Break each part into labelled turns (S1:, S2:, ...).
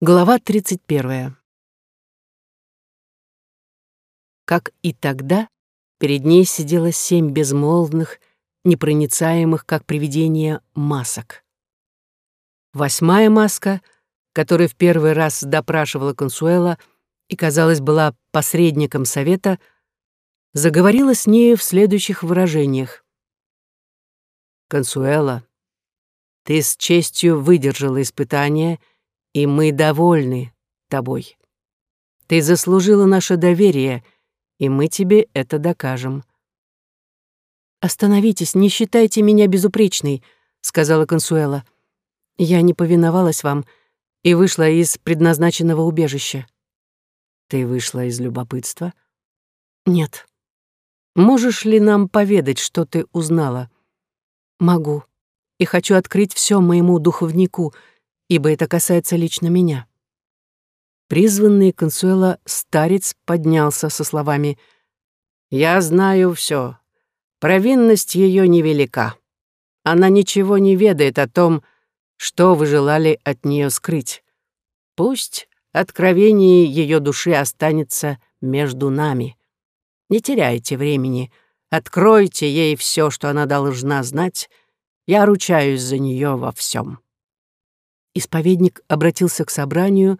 S1: Глава 31. Как и тогда, перед ней сидело семь безмолвных, непроницаемых, как привидения, масок. Восьмая маска, которая в первый раз допрашивала Консуэла и, казалось, была посредником совета, заговорила с нею в следующих выражениях. «Консуэла, ты с честью выдержала испытание — и мы довольны тобой. Ты заслужила наше доверие, и мы тебе это докажем».
S2: «Остановитесь, не считайте меня безупречной», — сказала Консуэла. «Я не повиновалась вам и вышла из предназначенного убежища».
S1: «Ты вышла из любопытства?»
S2: «Нет».
S1: «Можешь ли нам поведать, что ты узнала?»
S2: «Могу. И хочу открыть все моему духовнику, ибо это касается лично меня».
S1: Призванный Консуэла старец поднялся со словами «Я знаю все. Провинность ее невелика. Она ничего не ведает о том, что вы желали от нее скрыть. Пусть откровение ее души останется между нами. Не теряйте времени, откройте ей все, что она должна знать. Я ручаюсь за нее во всем.
S2: Исповедник обратился к собранию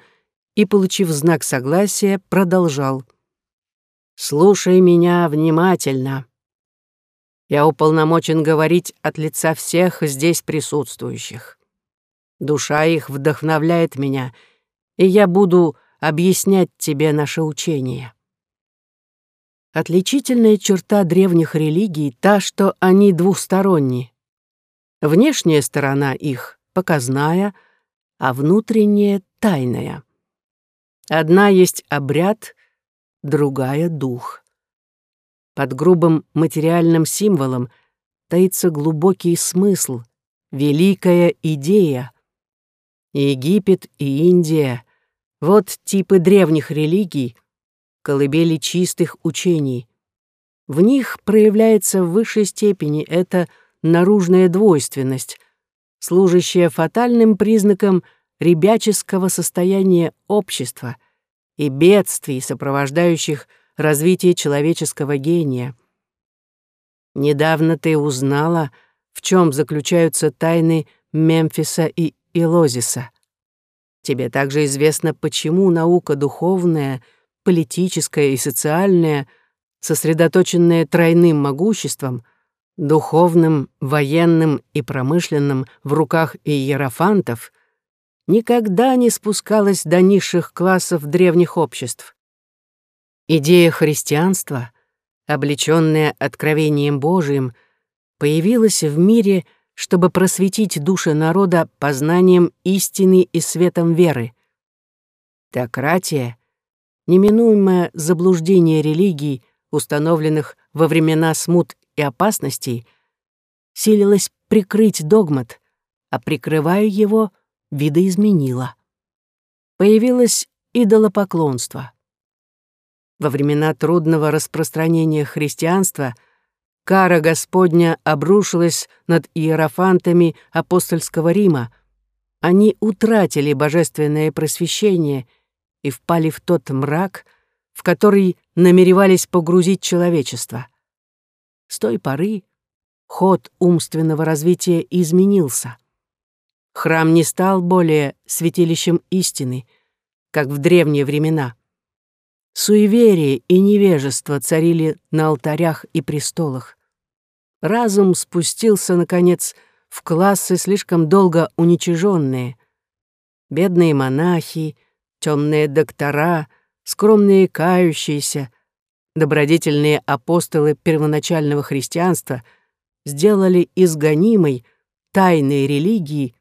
S2: и, получив знак согласия, продолжал.
S1: «Слушай меня внимательно. Я уполномочен говорить от лица всех здесь присутствующих. Душа их вдохновляет меня, и я буду объяснять тебе наше учение». Отличительная черта древних религий — та, что они двусторонние. Внешняя сторона их — показная — а внутреннее — тайное. Одна есть обряд, другая — дух. Под грубым материальным символом таится глубокий смысл, великая идея. Египет и Индия — вот типы древних религий, колыбели чистых учений. В них проявляется в высшей степени эта наружная двойственность, служащая фатальным признаком ребяческого состояния общества и бедствий, сопровождающих развитие человеческого гения. Недавно ты узнала, в чем заключаются тайны Мемфиса и Илозиса. Тебе также известно, почему наука духовная, политическая и социальная, сосредоточенная тройным могуществом — духовным, военным и промышленным в руках иерофантов, никогда не спускалась до низших классов древних обществ. Идея христианства, облечённая откровением Божиим, появилась в мире, чтобы просветить души народа познанием истины и светом веры. Теократия — неминуемое заблуждение религий, установленных во времена смут и опасностей, силилась прикрыть догмат, а прикрывая его, видоизменила. Появилось идолопоклонство. Во времена трудного распространения христианства кара Господня обрушилась над иерофантами апостольского Рима. Они утратили божественное просвещение и впали в тот мрак, в который намеревались погрузить человечество. С той поры ход умственного развития изменился. Храм не стал более святилищем истины, как в древние времена. Суеверие и невежество царили на алтарях и престолах. Разум спустился, наконец, в классы, слишком долго уничиженные. Бедные монахи, темные доктора, скромные кающиеся, добродетельные апостолы первоначального христианства сделали из гонимой тайной религии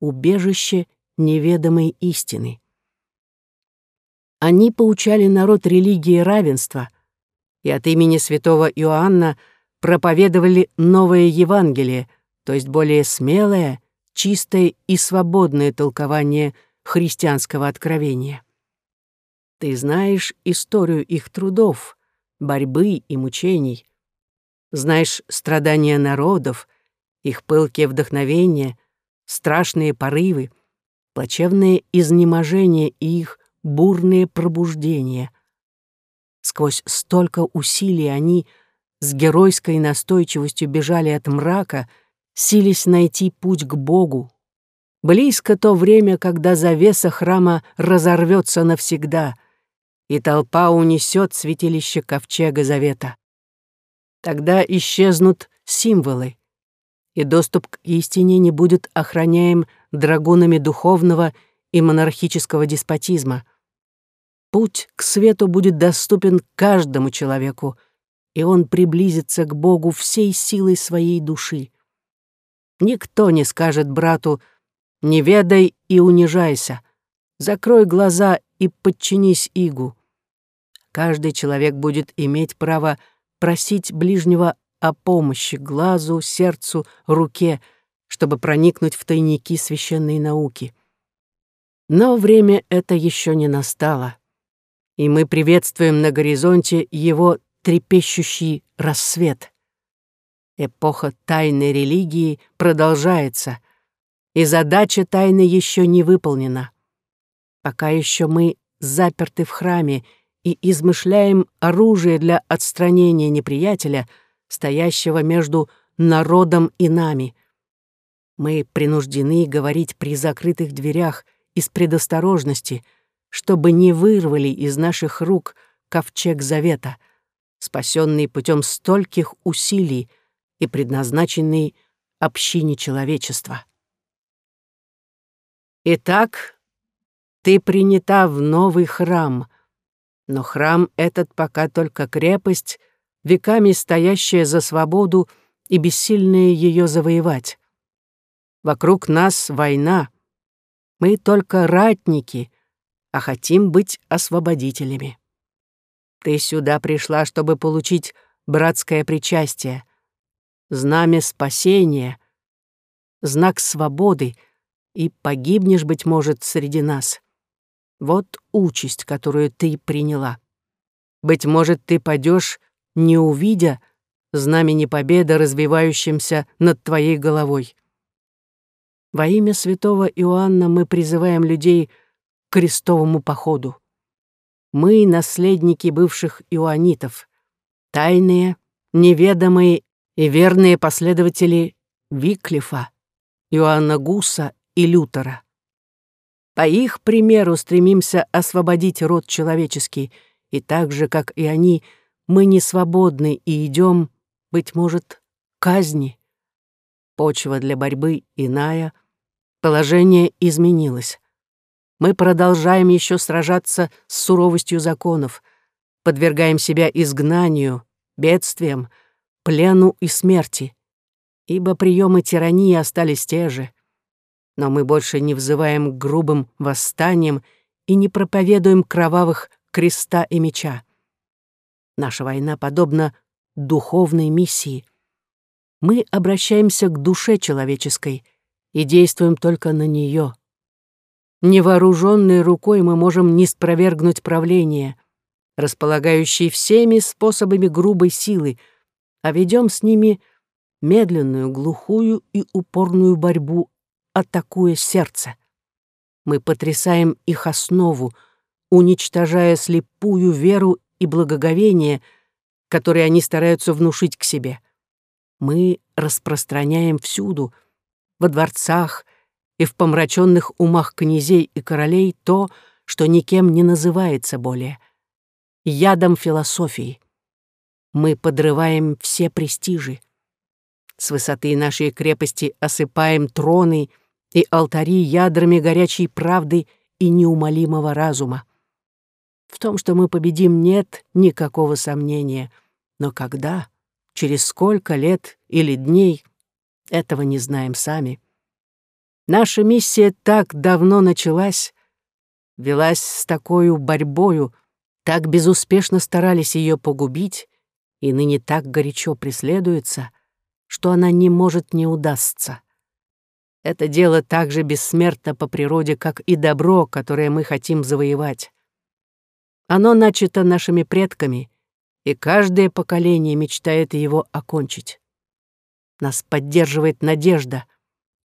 S1: убежище неведомой истины. Они поучали народ религии равенства и от имени святого Иоанна проповедовали новое Евангелие, то есть более смелое, чистое и свободное толкование христианского откровения. Ты знаешь историю их трудов, борьбы и мучений. Знаешь страдания народов, их пылкие вдохновения, страшные порывы, плачевное изнеможение и их бурные пробуждения. Сквозь столько усилий они с геройской настойчивостью бежали от мрака, сились найти путь к Богу. Близко то время, когда завеса храма разорвется навсегда, и толпа унесет святилище ковчега завета. Тогда исчезнут символы, и доступ к истине не будет охраняем драгунами духовного и монархического деспотизма. Путь к свету будет доступен каждому человеку, и он приблизится к Богу всей силой своей души. Никто не скажет брату «не ведай и унижайся», «закрой глаза и подчинись игу». Каждый человек будет иметь право просить ближнего о помощи глазу, сердцу, руке, чтобы проникнуть в тайники священной науки. Но время это еще не настало, и мы приветствуем на горизонте его трепещущий рассвет. Эпоха тайной религии продолжается, и задача тайны еще не выполнена. Пока еще мы заперты в храме и измышляем оружие для отстранения неприятеля, стоящего между народом и нами. Мы принуждены говорить при закрытых дверях из предосторожности, чтобы не вырвали из наших рук ковчег завета, спасенный путем стольких усилий и предназначенный общине человечества. Итак, ты принята в новый храм — но храм этот пока только крепость, веками стоящая за свободу и бессильная ее завоевать. Вокруг нас война. Мы только ратники, а хотим быть освободителями. Ты сюда пришла, чтобы получить братское причастие, знамя спасения, знак свободы, и погибнешь, быть может, среди нас. Вот участь, которую ты приняла. Быть может, ты падешь, не увидя знамени победы, развивающимся над твоей головой. Во имя святого Иоанна мы призываем людей к крестовому походу. Мы — наследники бывших иоанитов, тайные, неведомые и верные последователи Виклифа, Иоанна Гуса и Лютера. По их примеру стремимся освободить род человеческий, и так же, как и они, мы не свободны и идем, быть может, казни. Почва для борьбы иная, положение изменилось. Мы продолжаем еще сражаться с суровостью законов, подвергаем себя изгнанию, бедствиям, плену и смерти, ибо приемы тирании остались те же — но мы больше не взываем к грубым восстаниям и не проповедуем кровавых креста и меча. Наша война подобна духовной миссии. Мы обращаемся к душе человеческой и действуем только на нее. Невооруженной рукой мы можем не спровергнуть правление, располагающее всеми способами грубой силы, а ведем с ними медленную, глухую и упорную борьбу атакуя сердце. Мы потрясаем их основу, уничтожая слепую веру и благоговение, которые они стараются внушить к себе. Мы распространяем всюду, во дворцах и в помраченных умах князей и королей то, что никем не называется более. Ядом философии. Мы подрываем все престижи. С высоты нашей крепости осыпаем троны и алтари ядрами горячей правды и неумолимого разума. В том, что мы победим, нет никакого сомнения. Но когда, через сколько лет или дней, этого не знаем сами. Наша миссия так давно началась, велась с такой борьбою, так безуспешно старались ее погубить, и ныне так горячо преследуется, что она не может не удастся. Это дело так же бессмертно по природе, как и добро, которое мы хотим завоевать. Оно начато нашими предками, и каждое поколение мечтает его окончить. Нас поддерживает надежда.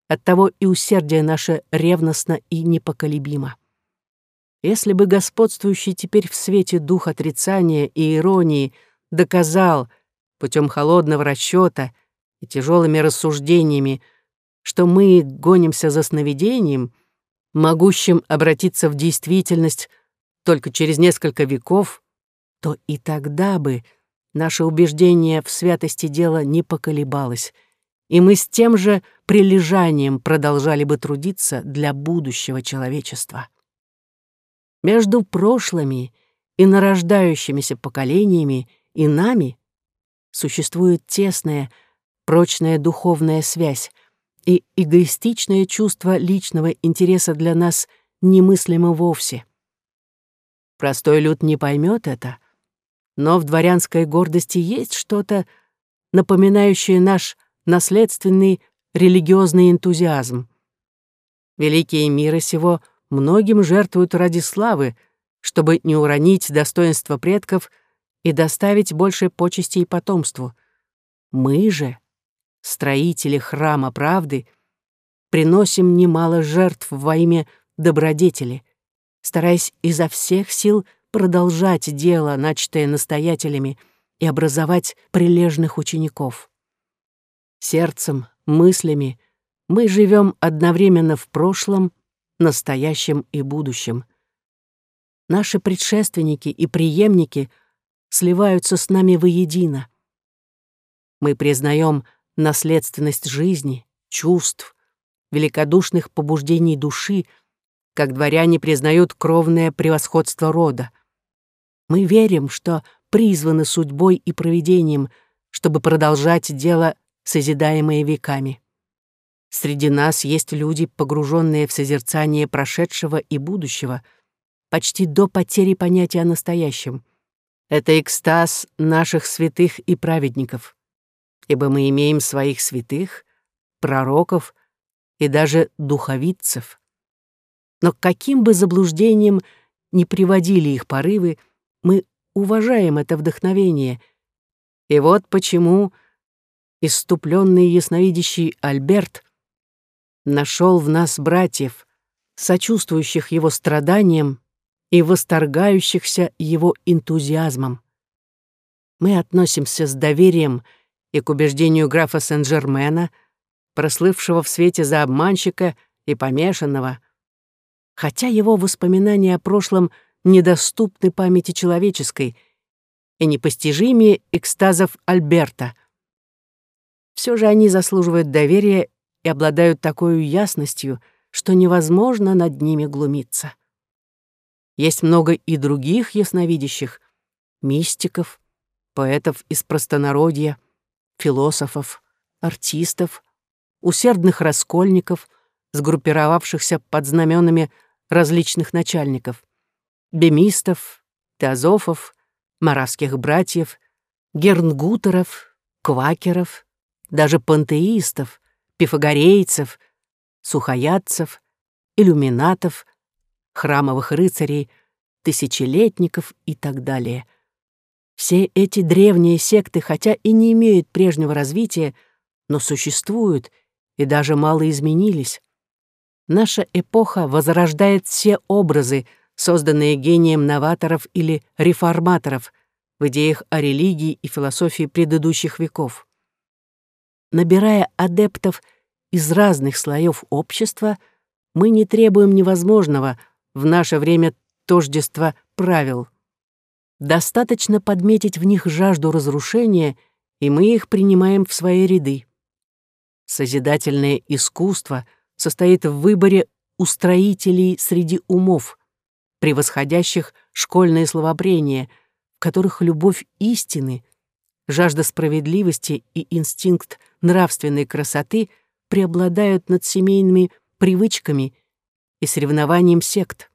S1: Оттого и усердие наше ревностно и непоколебимо. Если бы господствующий теперь в свете дух отрицания и иронии доказал путем холодного расчета и тяжелыми рассуждениями, что мы гонимся за сновидением, могущим обратиться в действительность только через несколько веков, то и тогда бы наше убеждение в святости дела не поколебалось, и мы с тем же прилежанием продолжали бы трудиться для будущего человечества. Между прошлыми и нарождающимися поколениями и нами существует тесная, прочная духовная связь, и эгоистичное чувство личного интереса для нас немыслимо вовсе. Простой люд не поймет это, но в дворянской гордости есть что-то, напоминающее наш наследственный религиозный энтузиазм. Великие мира сего многим жертвуют ради славы, чтобы не уронить достоинство предков и доставить больше почестей потомству. Мы же, строители храма правды, приносим немало жертв во имя добродетели, стараясь изо всех сил продолжать дело, начатое настоятелями, и образовать прилежных учеников. Сердцем, мыслями мы живем одновременно в прошлом, настоящем и будущем. Наши предшественники и преемники сливаются с нами воедино. Мы признаем наследственность жизни, чувств, великодушных побуждений души, как дворяне признают кровное превосходство рода. Мы верим, что призваны судьбой и провидением, чтобы продолжать дело созидаемые веками. Среди нас есть люди, погруженные в созерцание прошедшего и будущего, почти до потери понятия о настоящем. Это экстаз наших святых и праведников, ибо мы имеем своих святых, пророков и даже духовицев. Но каким бы заблуждением ни приводили их порывы, мы уважаем это вдохновение. И вот почему иступленный ясновидящий Альберт нашел в нас братьев, сочувствующих его страданиям и восторгающихся его энтузиазмом. Мы относимся с доверием и к убеждению графа Сен-Жермена, прослывшего в свете за обманщика и помешанного, хотя его воспоминания о прошлом недоступны памяти человеческой и непостижимее экстазов Альберта — все же они заслуживают доверия и обладают такой ясностью, что невозможно над ними глумиться. Есть много и других ясновидящих, мистиков, поэтов из простонародья, философов, артистов, усердных раскольников, сгруппировавшихся под знаменами различных начальников, бемистов, теозофов, маравских братьев, гернгутеров, квакеров, даже пантеистов, пифагорейцев, сухоядцев, иллюминатов, храмовых рыцарей, тысячелетников и так далее. Все эти древние секты, хотя и не имеют прежнего развития, но существуют и даже мало изменились. Наша эпоха возрождает все образы, созданные гением новаторов или реформаторов в идеях о религии и философии предыдущих веков набирая адептов из разных слоев общества, мы не требуем невозможного в наше время тождества правил. Достаточно подметить в них жажду разрушения, и мы их принимаем в свои ряды. Созидательное искусство состоит в выборе устроителей среди умов, превосходящих школьное словопрение, в которых любовь истины — жажда справедливости и инстинкт нравственной красоты преобладают над семейными привычками и соревнованием сект.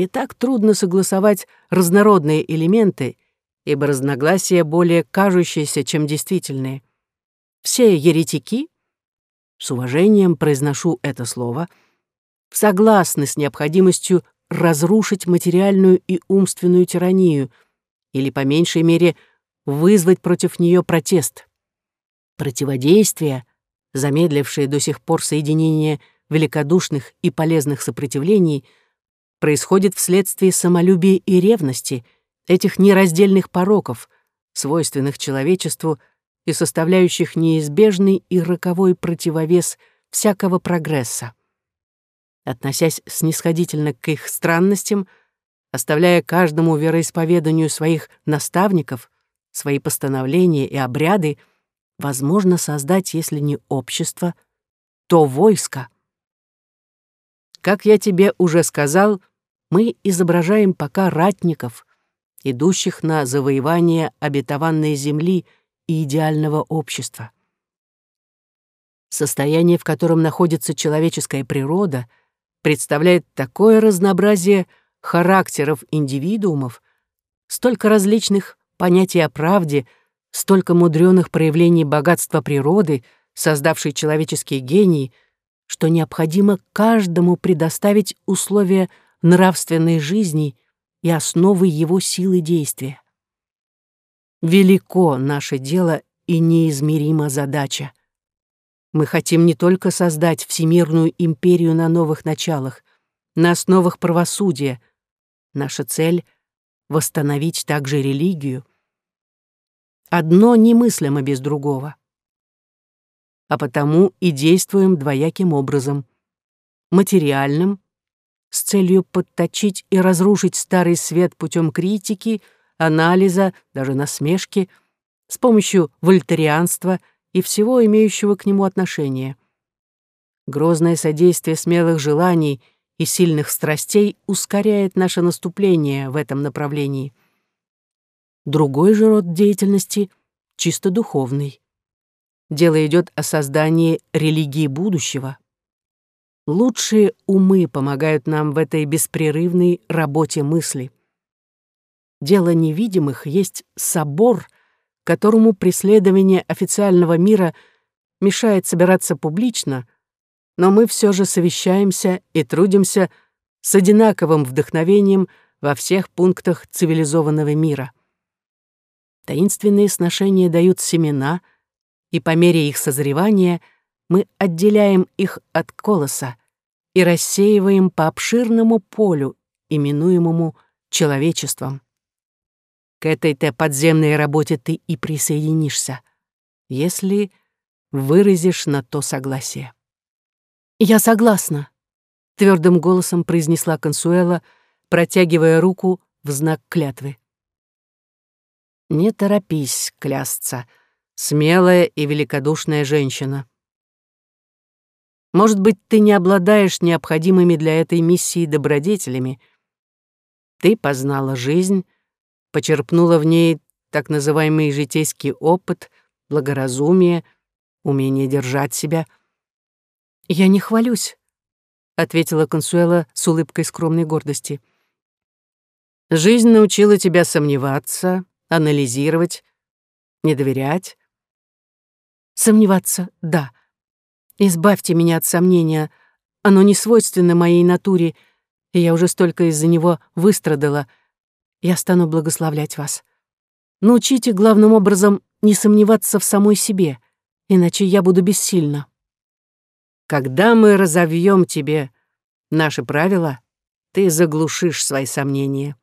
S1: Не так трудно согласовать разнородные элементы, ибо разногласия более кажущиеся, чем действительные. Все еретики, с уважением произношу это слово, согласны с необходимостью разрушить материальную и умственную тиранию или, по меньшей мере, вызвать против нее протест. Противодействие замедлившее до сих пор соединение великодушных и полезных сопротивлений, происходит вследствие самолюбия и ревности, этих нераздельных пороков, свойственных человечеству и составляющих неизбежный и роковой противовес всякого прогресса. Относясь снисходительно к их странностям, оставляя каждому вероисповеданию своих наставников, свои постановления и обряды, возможно создать, если не общество, то войско. Как я тебе уже сказал, мы изображаем пока ратников, идущих на завоевание обетованной земли и идеального общества. Состояние, в котором находится человеческая природа, представляет такое разнообразие характеров индивидуумов, столько различных понятий о правде, столько мудреных проявлений богатства природы, создавшей человеческий гений, что необходимо каждому предоставить условия нравственной жизни и основы его силы действия. Велико наше дело и неизмерима задача. Мы хотим не только создать всемирную империю на новых началах, на основах правосудия. Наша цель — восстановить также религию. Одно немыслимо без другого. А потому и действуем двояким образом. Материальным, с целью подточить и разрушить старый свет путем критики, анализа, даже насмешки, с помощью вольтерианства и всего имеющего к нему отношения. Грозное содействие смелых желаний и сильных страстей ускоряет наше наступление в этом направлении. Другой же род деятельности — чисто духовный. Дело идет о создании религии будущего. Лучшие умы помогают нам в этой беспрерывной работе мысли. Дело невидимых есть собор, которому преследование официального мира мешает собираться публично, но мы все же совещаемся и трудимся с одинаковым вдохновением во всех пунктах цивилизованного мира. Таинственные сношения дают семена, и по мере их созревания мы отделяем их от колоса и рассеиваем по обширному полю, именуемому человечеством. К этой-то подземной работе ты и присоединишься, если выразишь на то согласие. «Я согласна», — твердым голосом произнесла Консуэла, протягивая руку в знак клятвы. Не торопись клясться, смелая и великодушная женщина. Может быть, ты не обладаешь необходимыми для этой миссии добродетелями. Ты познала жизнь, почерпнула в ней так называемый житейский опыт, благоразумие, умение держать себя. «Я не хвалюсь», — ответила Консуэла с улыбкой скромной гордости. «Жизнь научила тебя сомневаться, анализировать, не доверять. Сомневаться — да. Избавьте меня от сомнения. Оно не свойственно моей натуре, и я уже столько из-за него выстрадала. Я стану благословлять вас. Научите главным образом не сомневаться в самой себе, иначе я буду бессильна. Когда мы разовьем тебе наши правила, ты заглушишь свои сомнения.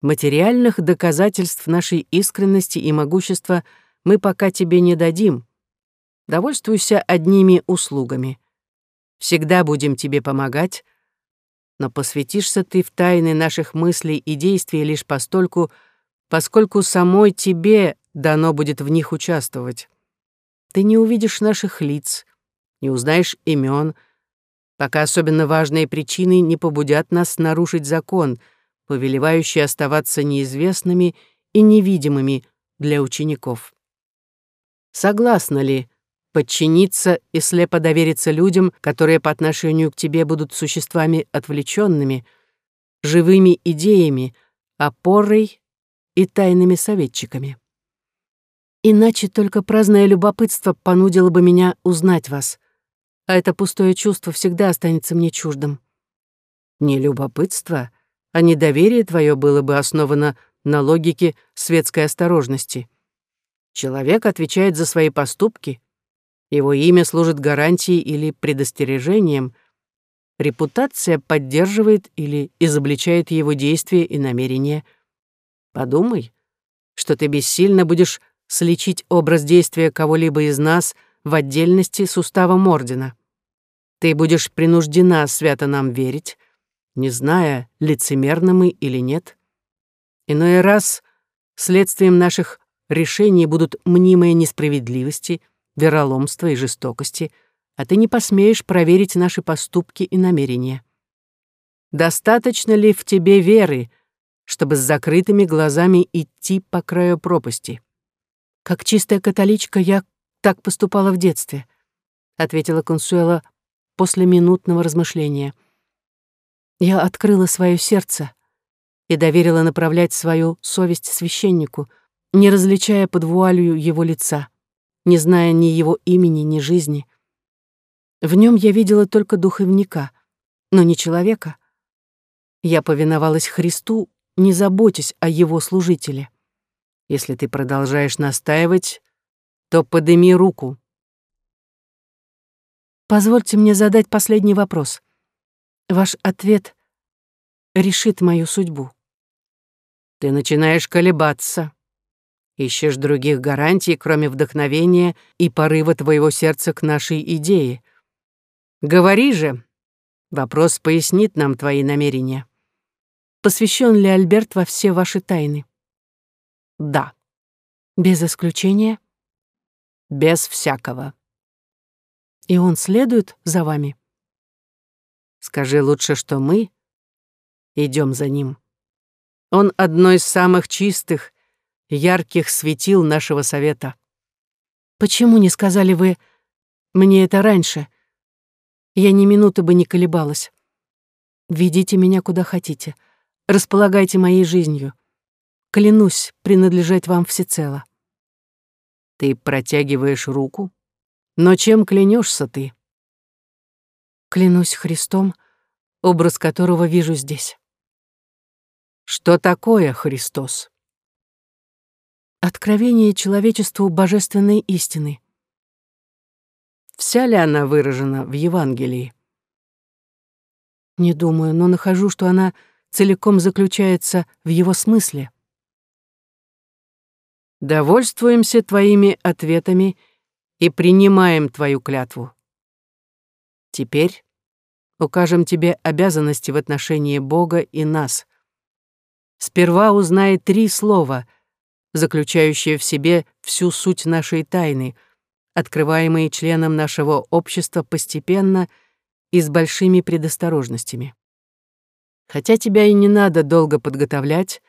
S1: Материальных доказательств нашей искренности и могущества мы пока тебе не дадим. Довольствуйся одними услугами. Всегда будем тебе помогать, но посвятишься ты в тайны наших мыслей и действий лишь постольку, поскольку самой тебе дано будет в них участвовать. Ты не увидишь наших лиц, не узнаешь имен, пока особенно важные причины не побудят нас нарушить закон — повелевающие оставаться неизвестными и невидимыми для учеников. Согласна ли подчиниться и слепо довериться людям, которые по отношению к тебе будут существами отвлеченными, живыми идеями, опорой и тайными советчиками? Иначе только праздное любопытство понудило бы меня узнать вас, а это пустое чувство всегда останется мне чуждым. Не любопытство, а недоверие твое было бы основано на логике светской осторожности. Человек отвечает за свои поступки. Его имя служит гарантией или предостережением. Репутация поддерживает или изобличает его действия и намерения. Подумай, что ты бессильно будешь сличить образ действия кого-либо из нас в отдельности с уставом Ордена. Ты будешь принуждена свято нам верить, не зная, лицемерны мы или нет. Иной раз следствием наших решений будут мнимые несправедливости, вероломство и жестокости, а ты не посмеешь проверить наши поступки и намерения. Достаточно ли в тебе веры, чтобы с закрытыми глазами идти по краю пропасти? Как чистая католичка я так поступала в детстве, ответила Консуэла после минутного размышления. Я открыла свое сердце и доверила направлять свою совесть священнику, не различая под вуалью его лица, не зная ни его имени, ни жизни. В нем я видела только духовника, но не человека. Я повиновалась Христу, не заботясь о его служителе. Если ты продолжаешь настаивать, то подыми руку. Позвольте мне задать последний вопрос. Ваш ответ решит мою судьбу. Ты начинаешь колебаться. Ищешь других гарантий, кроме вдохновения и порыва твоего сердца к нашей идее. Говори же. Вопрос пояснит нам твои намерения. Посвящен ли Альберт во все ваши тайны? Да. Без исключения? Без всякого. И он следует за вами? Скажи лучше, что мы идем за ним. Он одно из самых чистых, ярких светил нашего совета. Почему не сказали вы мне это раньше? Я ни минуты бы не колебалась. Ведите меня куда хотите. Располагайте моей жизнью. Клянусь принадлежать вам всецело. Ты протягиваешь руку? Но чем клянешься ты? Клянусь Христом, образ которого вижу здесь. Что такое Христос? Откровение человечеству божественной истины. Вся ли она выражена в Евангелии? Не думаю, но нахожу, что она целиком заключается в его смысле. Довольствуемся твоими ответами и принимаем твою клятву. Теперь укажем тебе обязанности в отношении Бога и нас. Сперва узнай три слова, заключающие в себе всю суть нашей тайны, открываемые членам нашего общества постепенно и с большими предосторожностями. Хотя тебя и не надо долго подготовлять,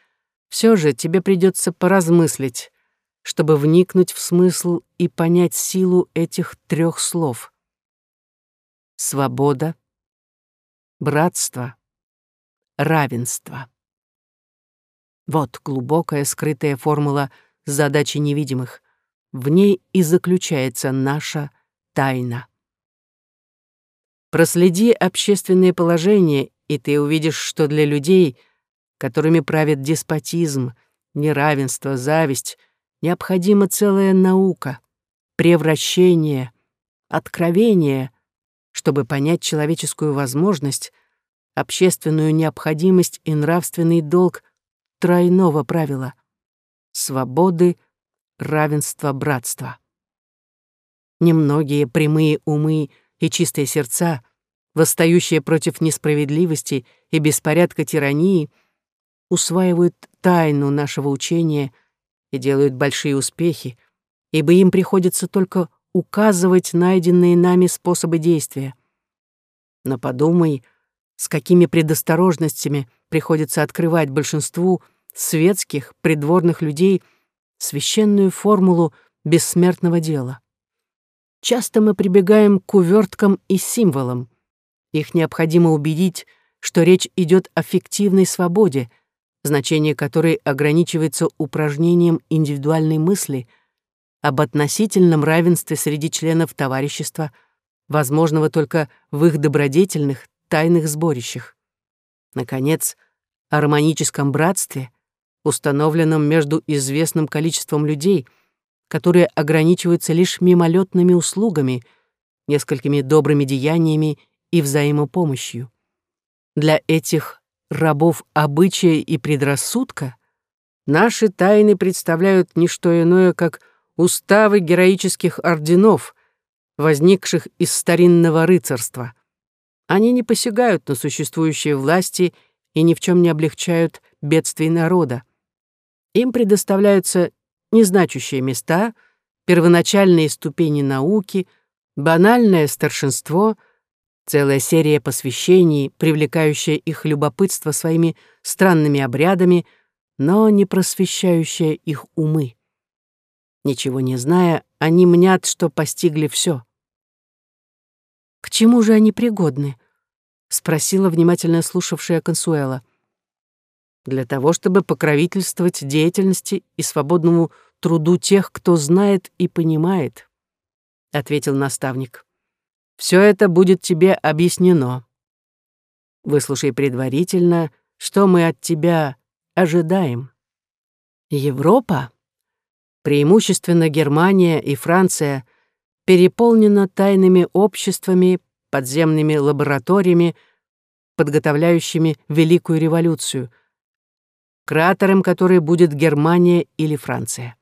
S1: все же тебе придется поразмыслить, чтобы вникнуть в смысл и понять силу этих трех слов. Свобода, братство, равенство. Вот глубокая скрытая формула задачи невидимых. В ней и заключается наша тайна. Проследи общественное положение, и ты увидишь, что для людей, которыми правит деспотизм, неравенство, зависть — необходима целая наука, превращение, откровение, чтобы понять человеческую возможность, общественную необходимость и нравственный долг тройного правила — свободы, равенства, братства. Немногие прямые умы и чистые сердца, восстающие против несправедливости и беспорядка тирании, усваивают тайну нашего учения — и делают большие успехи, ибо им приходится только указывать найденные нами способы действия. Но подумай, с какими предосторожностями приходится открывать большинству светских, придворных людей священную формулу бессмертного дела. Часто мы прибегаем к уверткам и символам. Их необходимо убедить, что речь идет о фиктивной свободе, значение которой ограничивается упражнением индивидуальной мысли об относительном равенстве среди членов товарищества, возможного только в их добродетельных, тайных сборищах. Наконец, о гармоническом братстве, установленном между известным количеством людей,
S2: которые ограничиваются лишь мимолетными услугами, несколькими добрыми деяниями и взаимопомощью. Для этих рабов обычая и предрассудка наши тайны представляют не что иное, как уставы героических орденов, возникших из старинного рыцарства. Они не посягают на существующие власти и ни в чем не облегчают бедствий народа. Им предоставляются незначущие места, первоначальные ступени науки, банальное старшинство, целая серия посвящений, привлекающая их любопытство своими странными обрядами, но не просвещающая их умы. Ничего не зная, они мнят, что постигли все. «К чему же они пригодны?» — спросила внимательно слушавшая Консуэла. «Для того, чтобы покровительствовать деятельности и свободному труду тех, кто знает и понимает», — ответил наставник. «Все это будет тебе объяснено. Выслушай предварительно, что мы от тебя ожидаем. Европа, преимущественно Германия и Франция — переполнена тайными обществами, подземными лабораториями, подготовляющими Великую революцию, кратером которой будет Германия или Франция.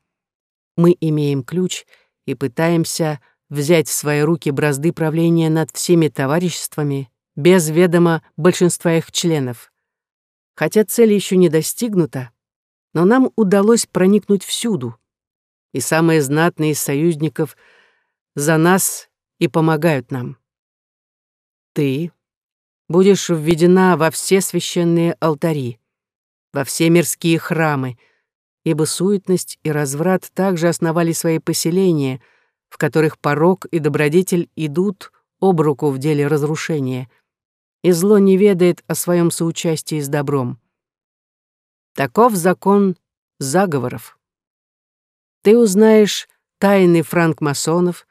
S2: Мы имеем ключ и пытаемся взять в свои руки бразды правления над всеми товариществами без ведома большинства их членов. Хотя цель еще не достигнута, но нам удалось проникнуть всюду, и самые знатные из союзников — за нас и помогают нам. Ты будешь введена во все священные алтари, во все мирские храмы, ибо суетность и разврат также основали свои поселения, в которых порок и добродетель идут об руку в деле разрушения, и зло не ведает о своем соучастии с добром. Таков закон заговоров. Ты узнаешь тайны франкмасонов,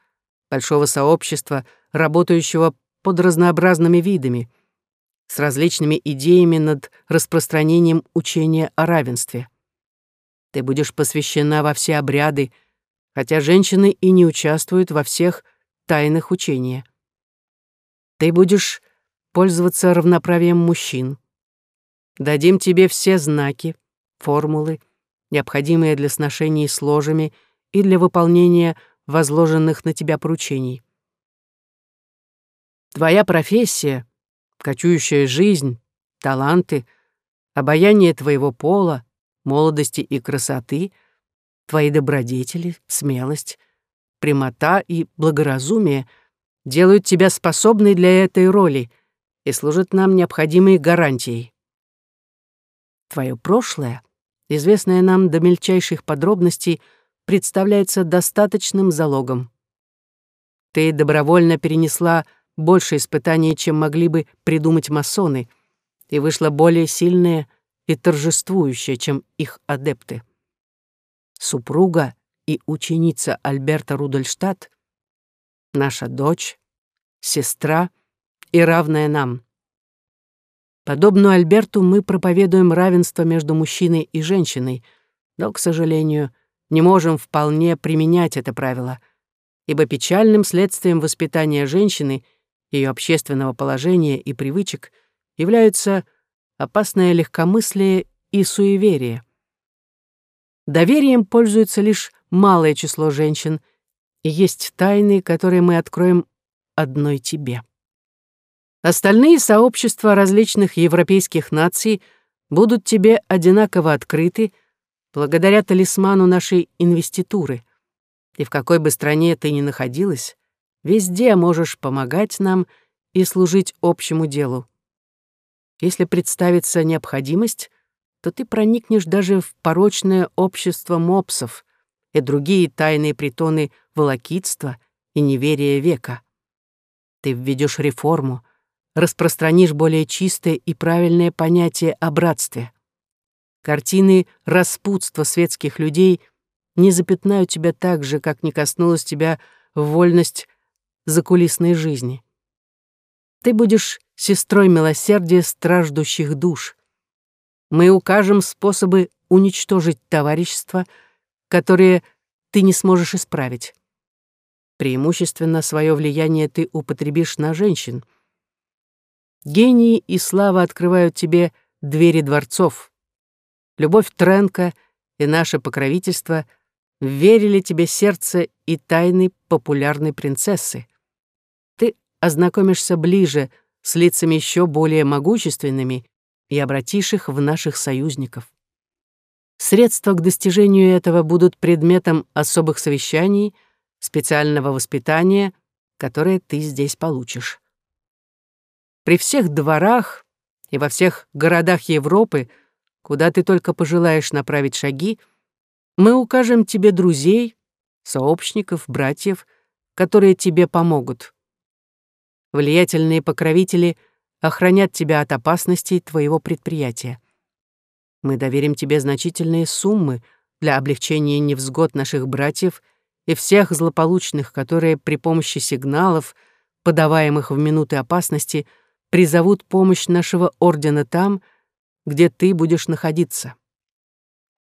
S2: большого сообщества, работающего под разнообразными видами, с различными идеями над распространением учения о равенстве. Ты будешь посвящена во все обряды, хотя женщины и не участвуют во всех тайных учения. Ты будешь пользоваться равноправием мужчин. Дадим тебе все знаки, формулы, необходимые для сношений с ложами и для выполнения возложенных на тебя поручений. Твоя профессия, кочующая жизнь, таланты, обаяние твоего пола, молодости и красоты, твои добродетели, смелость, прямота и благоразумие делают тебя способной для этой роли и служат нам необходимой гарантией. Твое прошлое, известное нам до мельчайших подробностей, — представляется достаточным залогом. Ты добровольно перенесла больше испытаний, чем могли бы придумать масоны, и вышла более сильная и торжествующая, чем их адепты. Супруга и ученица Альберта Рудольштадт, наша дочь, сестра и равная нам. Подобно Альберту мы проповедуем равенство между мужчиной и женщиной, но, к сожалению, не можем вполне применять это правило, ибо печальным следствием воспитания женщины, ее общественного положения и привычек являются опасное легкомыслие и суеверие. Доверием пользуется лишь малое число женщин, и есть тайны, которые мы откроем одной тебе. Остальные сообщества различных европейских наций будут тебе одинаково открыты, благодаря талисману нашей инвеституры. И в какой бы стране ты ни находилась, везде можешь помогать нам и служить общему делу. Если представится необходимость, то ты проникнешь даже в порочное общество мопсов и другие тайные притоны волокитства и неверия века. Ты введешь реформу, распространишь более чистое и правильное понятие о братстве. Картины распутства светских людей не запятнают тебя так же, как не коснулась тебя вольность закулисной жизни. Ты будешь сестрой милосердия страждущих душ. Мы укажем способы уничтожить товарищества, которые ты не сможешь исправить. Преимущественно свое влияние ты употребишь на женщин. Гении и слава открывают тебе двери дворцов. Любовь Тренка и наше покровительство верили тебе сердце и тайны популярной принцессы. Ты ознакомишься ближе с лицами еще более могущественными и обратишь их в наших союзников. Средства к достижению этого будут предметом особых совещаний, специального воспитания, которое ты здесь получишь. При всех дворах и во всех городах Европы, куда ты только пожелаешь направить шаги, мы укажем тебе друзей, сообщников, братьев, которые тебе помогут. Влиятельные покровители охранят тебя от опасностей твоего предприятия. Мы доверим тебе значительные суммы для облегчения невзгод наших братьев и всех злополучных, которые при помощи сигналов, подаваемых в минуты опасности, призовут помощь нашего ордена там, где ты будешь находиться.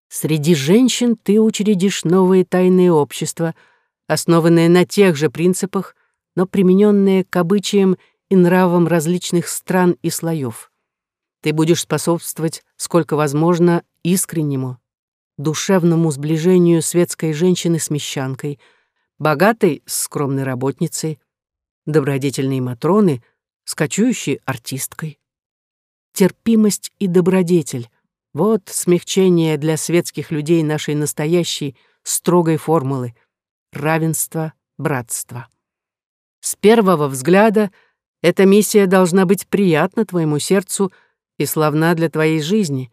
S2: Среди женщин ты учредишь новые тайные общества, основанные на тех же принципах, но примененные к обычаям и нравам различных стран и слоев. Ты будешь способствовать, сколько возможно, искреннему, душевному сближению светской женщины с мещанкой, богатой скромной работницей, добродетельной Матроны с артисткой. Терпимость и добродетель — вот смягчение для светских людей нашей настоящей строгой формулы — равенство, братство. С первого взгляда эта миссия должна быть приятна твоему сердцу — и славна для твоей жизни,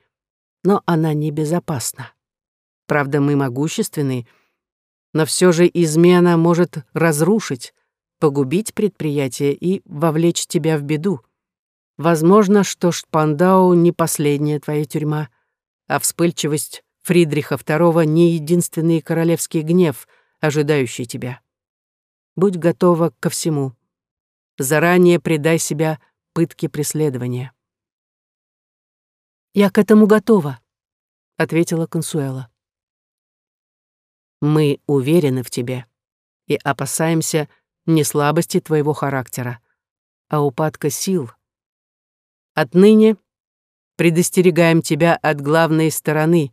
S2: но она небезопасна. Правда, мы могущественны, но все же измена может разрушить, погубить предприятие и вовлечь тебя в беду. Возможно, что Шпандау не последняя твоя тюрьма, а вспыльчивость Фридриха II не единственный королевский гнев, ожидающий тебя. Будь готова ко всему. Заранее предай себя пытке преследования. «Я к этому готова», — ответила Консуэла. «Мы уверены в тебе и опасаемся не слабости твоего характера, а упадка сил. Отныне предостерегаем тебя от главной стороны,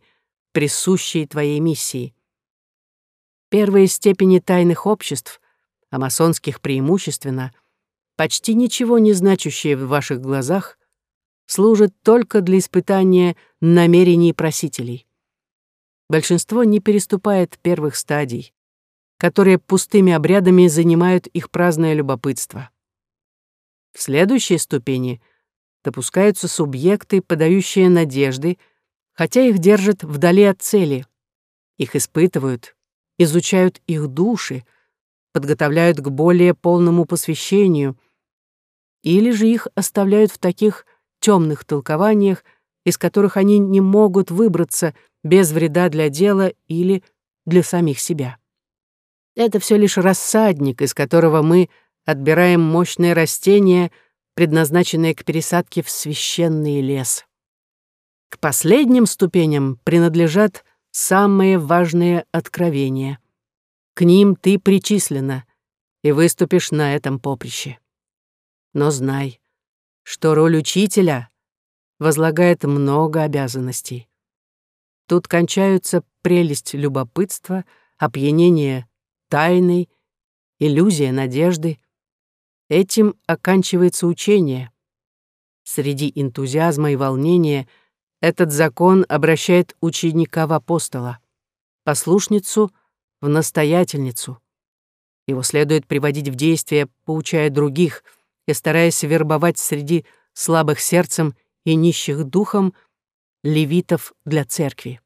S2: присущей твоей миссии. Первые степени тайных обществ, а масонских преимущественно, почти ничего не значащие в ваших глазах — служит только для испытания намерений просителей. Большинство не переступает первых стадий, которые пустыми обрядами занимают их праздное любопытство. В следующей ступени допускаются субъекты, подающие надежды, хотя их держат вдали от цели. Их испытывают, изучают их души, подготовляют к более полному посвящению, или же их оставляют в таких темных толкованиях, из которых они не могут выбраться без вреда для дела или для самих себя. Это все лишь рассадник, из которого мы отбираем мощные растения, предназначенные к пересадке в священный лес. К последним ступеням принадлежат самые важные откровения. К ним ты причислена и выступишь на этом поприще. Но знай, что роль учителя возлагает много обязанностей. Тут кончаются прелесть любопытства, опьянение тайной, иллюзия надежды. Этим оканчивается учение. Среди энтузиазма и волнения этот закон обращает ученика в апостола, послушницу в настоятельницу. Его следует приводить в действие, поучая других — и стараясь вербовать среди слабых сердцем и нищих духом левитов для церкви.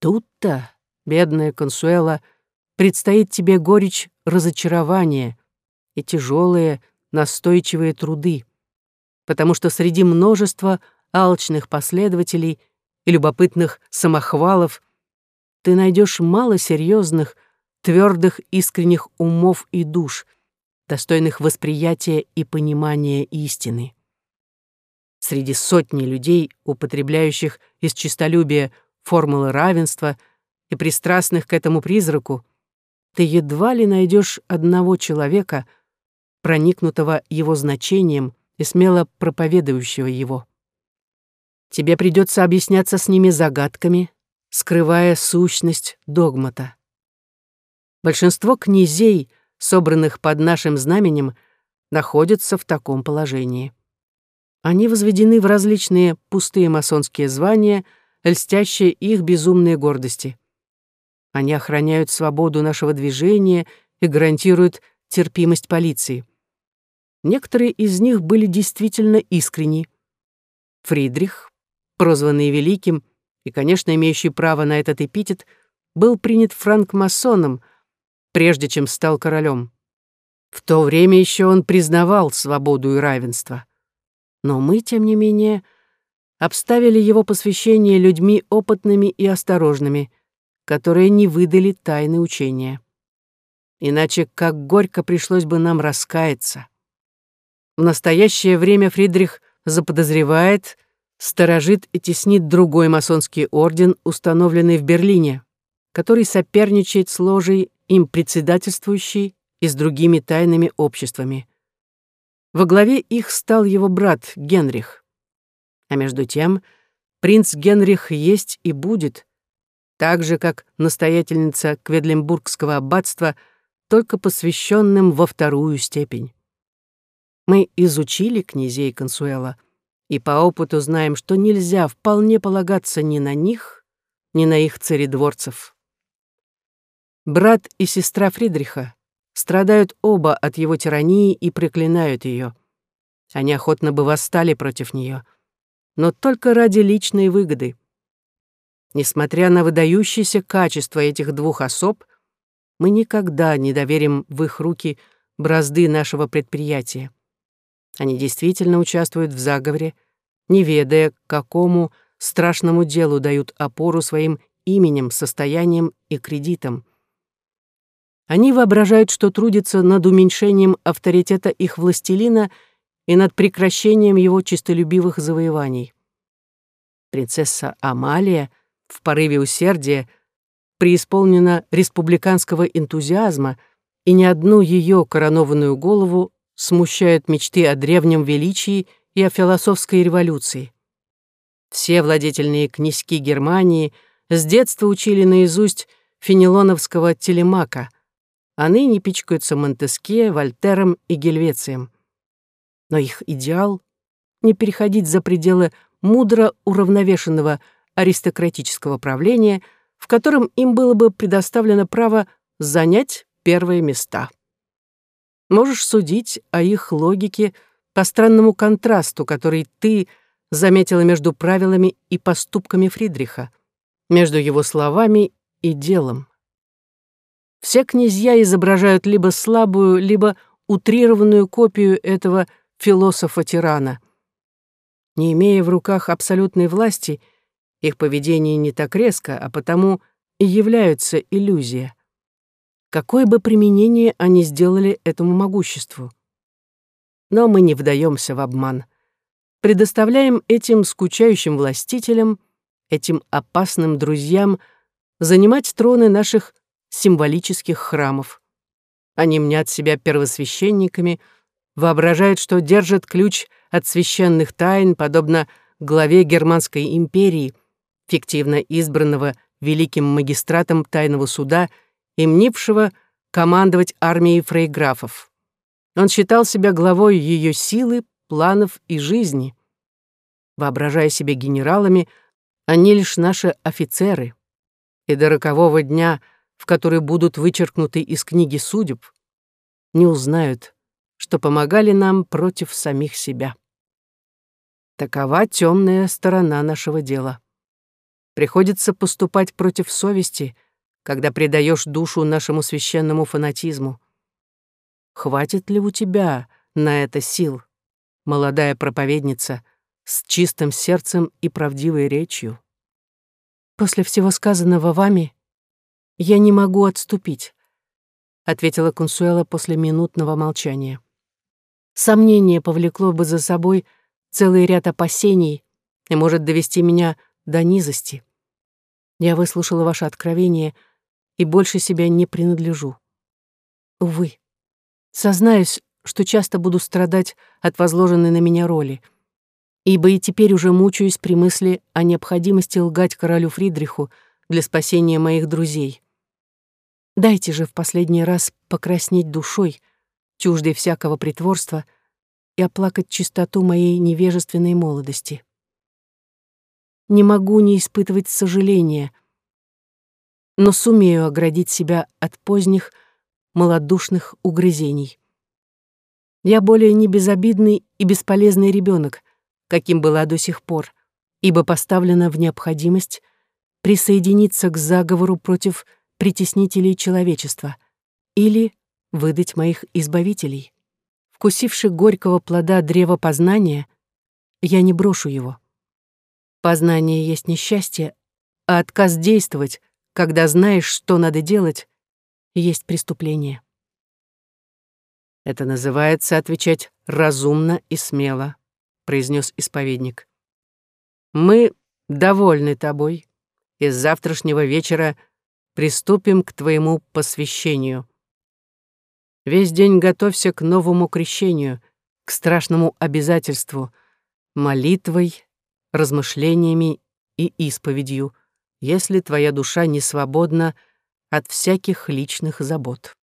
S2: Тут-то, бедная Консуэла, предстоит тебе горечь разочарования и тяжелые, настойчивые труды, потому что среди множества алчных последователей и любопытных самохвалов ты найдешь мало серьезных, твердых, искренних умов и душ — достойных восприятия и понимания истины. Среди сотни людей, употребляющих из честолюбия формулы равенства, и пристрастных к этому призраку, ты едва ли найдешь одного человека, проникнутого его значением и смело проповедующего его. Тебе придется объясняться с ними загадками, скрывая сущность догмата. Большинство князей, собранных под нашим знаменем, находятся в таком положении. Они возведены в различные пустые масонские звания, льстящие их безумные гордости. Они охраняют свободу нашего движения и гарантируют терпимость полиции. Некоторые из них были действительно искренни. Фридрих, прозванный Великим и, конечно, имеющий право на этот эпитет, был принят франкмасоном, прежде чем стал королем. В то время еще он признавал свободу и равенство. Но мы, тем не менее, обставили его посвящение людьми опытными и осторожными, которые не выдали тайны учения. Иначе как горько пришлось бы нам раскаяться. В настоящее время Фридрих заподозревает, сторожит и теснит другой масонский орден, установленный в Берлине, который соперничает с ложей им председательствующей и с другими тайными обществами. Во главе их стал его брат Генрих. А между тем принц Генрих есть и будет, так же, как настоятельница Кведлембургского аббатства, только посвященным во вторую степень. Мы изучили князей Консуэла и по опыту знаем, что нельзя вполне полагаться ни на них, ни на их царедворцев. Брат и сестра Фридриха страдают оба от его тирании и проклинают ее. Они охотно бы восстали против нее, но только ради личной выгоды. Несмотря на выдающиеся качества этих двух особ, мы никогда не доверим в их руки бразды нашего предприятия. Они действительно участвуют в заговоре, не ведая, какому страшному делу дают опору своим именем, состоянием и кредитам. Они воображают, что трудятся над уменьшением авторитета их властелина и над прекращением его чистолюбивых завоеваний. Принцесса Амалия в порыве усердия преисполнена республиканского энтузиазма, и ни одну ее коронованную голову смущают мечты о древнем величии и о философской революции. Все владетельные князьки Германии с детства учили наизусть фенелоновского телемака — а ныне пичкаются Монтеске, Вольтером и Гельвецием. Но их идеал — не переходить за пределы мудро уравновешенного аристократического правления, в котором им было бы предоставлено право занять первые места. Можешь судить о их логике по странному контрасту, который ты заметила между правилами и поступками Фридриха, между его словами и делом. Все князья изображают либо слабую, либо утрированную копию этого философа-тирана. Не имея в руках абсолютной власти, их поведение не так резко, а потому и являются иллюзия. Какое бы применение они сделали этому могуществу? Но мы не вдаемся в обман. Предоставляем этим скучающим властителям, этим опасным друзьям занимать троны наших символических храмов. Они мнят себя первосвященниками, воображают, что держат ключ от священных тайн, подобно главе Германской империи, фиктивно избранного великим магистратом тайного суда и мнившего командовать армией фрейграфов. Он считал себя главой ее силы, планов и жизни. Воображая себя генералами, они лишь наши офицеры. И до рокового дня — в которые будут вычеркнуты из книги судеб, не узнают, что помогали нам против самих себя. Такова темная сторона нашего дела. Приходится поступать против совести, когда предаешь душу нашему священному фанатизму. Хватит ли у тебя на это сил, молодая проповедница, с чистым сердцем и правдивой речью? После всего сказанного вами «Я не могу отступить», — ответила Консуэла после минутного молчания. «Сомнение повлекло бы за собой целый ряд опасений и может довести меня до низости. Я выслушала ваше откровение и больше себя не принадлежу. Увы, сознаюсь, что часто буду страдать от возложенной на меня роли, ибо и теперь уже мучаюсь при мысли о необходимости лгать королю Фридриху для спасения моих друзей. Дайте же в последний раз покраснеть душой, чуждой всякого притворства, и оплакать чистоту моей невежественной молодости. Не могу не испытывать сожаления, но сумею оградить себя от поздних, малодушных угрызений. Я более не безобидный и бесполезный ребенок, каким была до сих пор, ибо поставлена в необходимость присоединиться к заговору против притеснителей человечества или выдать моих избавителей. Вкусивши горького плода древа познания, я не брошу его. Познание есть несчастье, а отказ действовать, когда знаешь, что надо делать, есть преступление.
S1: Это называется отвечать разумно и смело, произнес исповедник. Мы довольны тобой, и с завтрашнего вечера приступим к твоему посвящению. Весь день готовься к новому крещению, к страшному обязательству, молитвой, размышлениями и исповедью, если твоя душа не свободна от всяких личных забот.